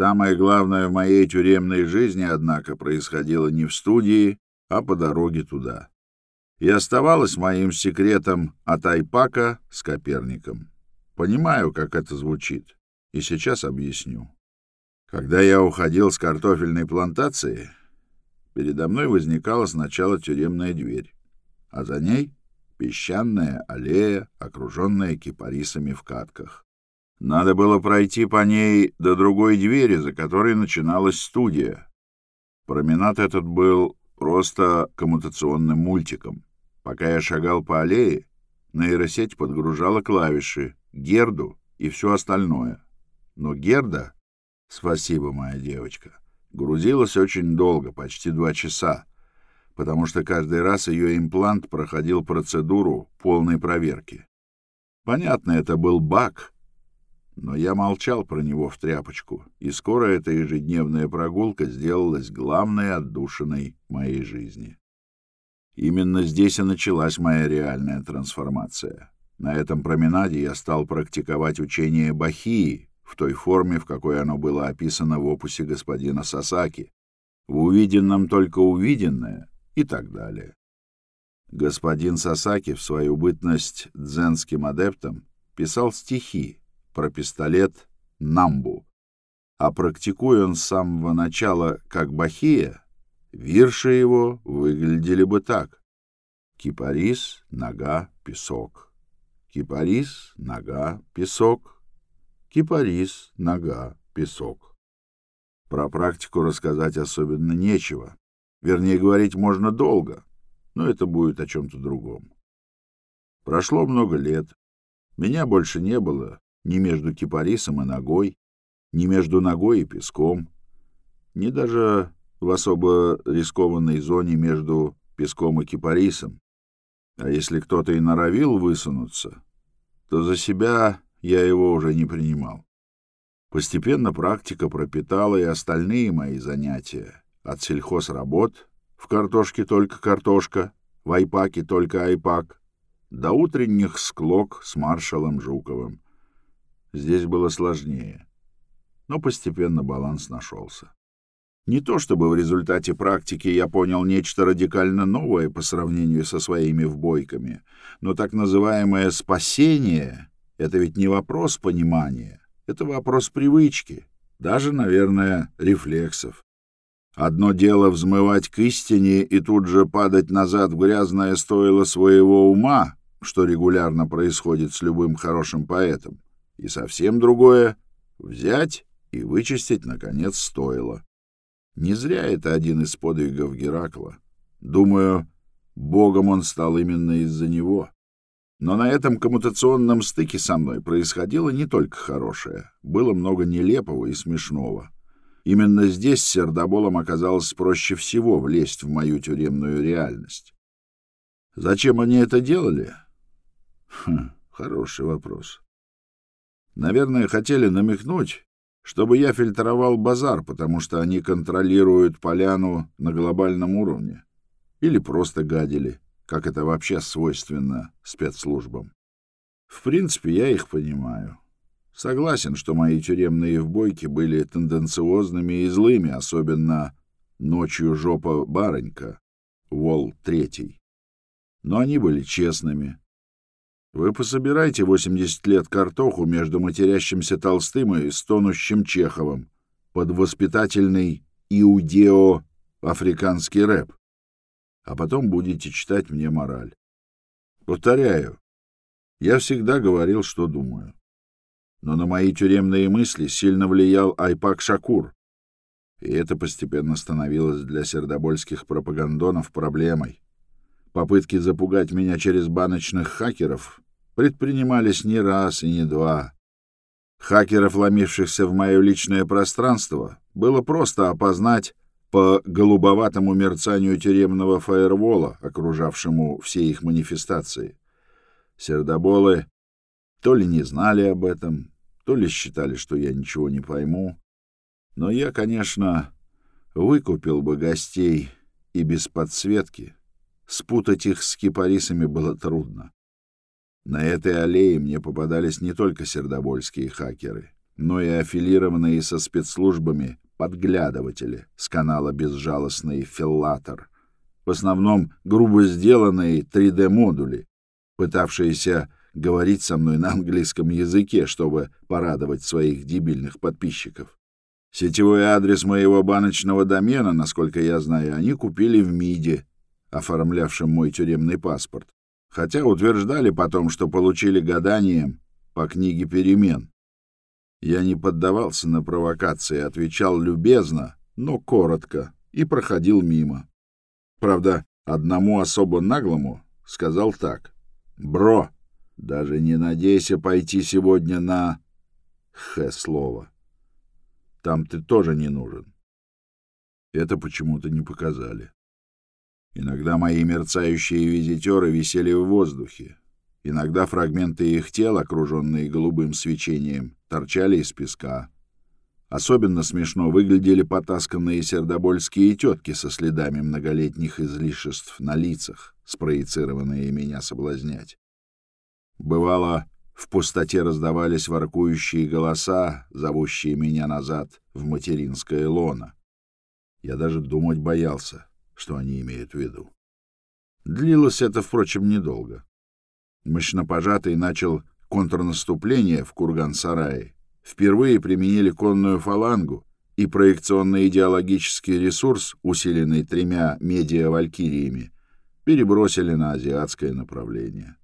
Самое главное в моей тюремной жизни, однако, происходило не в студии, а по дороге туда. И оставалось моим секретом от Айпака с Коперником. Понимаю, как это звучит, и сейчас объясню. Когда я уходил с картофельной плантации, передо мной возникала сначала тюремная дверь, а за ней песчаная аллея, окруженная кипарисами в катках. Надо было пройти по ней до другой двери, за которой начиналась студия. Променад этот был просто коммутационным мультиком. Пока я шагал по аллее, нейросеть подгружала клавиши, Герду и все остальное. Но Герда, спасибо, моя девочка, грузилась очень долго, почти два часа, потому что каждый раз ее имплант проходил процедуру полной проверки. Понятно, это был баг, но я молчал про него в тряпочку, и скоро эта ежедневная прогулка сделалась главной отдушиной моей жизни. Именно здесь и началась моя реальная трансформация. На этом променаде я стал практиковать учение Бахии в той форме, в какой оно было описано в опусе господина Сасаки, в увиденном только увиденное и так далее. Господин Сасаки в свою бытность дзенским адептом писал стихи, про пистолет «Намбу». А практикуя он с самого начала как бахия, вирши его выглядели бы так. Кипарис, нога, песок. Кипарис, нога, песок. Кипарис, нога, песок. Про практику рассказать особенно нечего. Вернее, говорить можно долго, но это будет о чем-то другом. Прошло много лет. Меня больше не было, ни между кипарисом и ногой, ни между ногой и песком, ни даже в особо рискованной зоне между песком и кипарисом. А если кто-то и норовил высунуться, то за себя я его уже не принимал. Постепенно практика пропитала и остальные мои занятия. От сельхозработ, в картошке только картошка, в айпаке только айпак, до утренних склок с маршалом Жуковым — Здесь было сложнее. Но постепенно баланс нашелся. Не то чтобы в результате практики я понял нечто радикально новое по сравнению со своими вбойками, но так называемое «спасение» — это ведь не вопрос понимания, это вопрос привычки, даже, наверное, рефлексов. Одно дело взмывать к истине и тут же падать назад в грязное стойло своего ума, что регулярно происходит с любым хорошим поэтом и совсем другое — взять и вычистить, наконец, стоило. Не зря это один из подвигов Геракла. Думаю, богом он стал именно из-за него. Но на этом коммутационном стыке со мной происходило не только хорошее. Было много нелепого и смешного. Именно здесь сердоболом оказалось проще всего влезть в мою тюремную реальность. Зачем они это делали? Хм, хороший вопрос. Наверное, хотели намекнуть, чтобы я фильтровал базар, потому что они контролируют поляну на глобальном уровне. Или просто гадили, как это вообще свойственно спецслужбам. В принципе, я их понимаю. Согласен, что мои тюремные вбойки были тенденциозными и злыми, особенно ночью жопа барынька, Вол Третий. Но они были честными, вы пособирайте 80 лет картоху между матерящимся Толстым и стонущим Чеховым под воспитательный иудео-африканский рэп, а потом будете читать мне мораль. Повторяю, я всегда говорил, что думаю. Но на мои тюремные мысли сильно влиял Айпак Шакур, и это постепенно становилось для сердобольских пропагандонов проблемой. Попытки запугать меня через баночных хакеров предпринимались не раз и не два. Хакеров, ломившихся в мое личное пространство, было просто опознать по голубоватому мерцанию тюремного фаервола, окружавшему все их манифестации. Сердоболы то ли не знали об этом, то ли считали, что я ничего не пойму. Но я, конечно, выкупил бы гостей и без подсветки — Спутать их с кипарисами было трудно. На этой аллее мне попадались не только сердобольские хакеры, но и аффилированные со спецслужбами подглядыватели с канала «Безжалостный филлатор». В основном грубо сделанные 3D-модули, пытавшиеся говорить со мной на английском языке, чтобы порадовать своих дебильных подписчиков. Сетевой адрес моего баночного домена, насколько я знаю, они купили в МИДе, оформлявшем мой тюремный паспорт, хотя утверждали потом, что получили гаданием по книге перемен. Я не поддавался на провокации, отвечал любезно, но коротко, и проходил мимо. Правда, одному особо наглому сказал так. «Бро, даже не надейся пойти сегодня на... Х слово. Там ты тоже не нужен». Это почему-то не показали. Иногда мои мерцающие визитеры висели в воздухе. Иногда фрагменты их тел, окруженные голубым свечением, торчали из песка. Особенно смешно выглядели потасканные сердобольские тетки со следами многолетних излишеств на лицах, спроецированные меня соблазнять. Бывало, в пустоте раздавались воркующие голоса, зовущие меня назад в материнское лоно. Я даже думать боялся, что они имеют в виду. Длилось это, впрочем, недолго. Мощнопожатый начал контрнаступление в Курган-Сарае. Впервые применили конную фалангу, и проекционный идеологический ресурс, усиленный тремя медиа-валькириями, перебросили на азиатское направление.